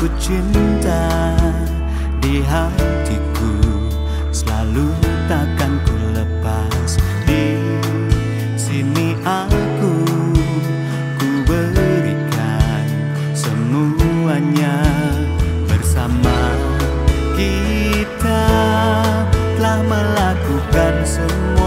ku cinta di hatiku Selalu takkan ku lepas. Di sini aku Ku berikan semuanya bersama. Kita Telah melakukan semua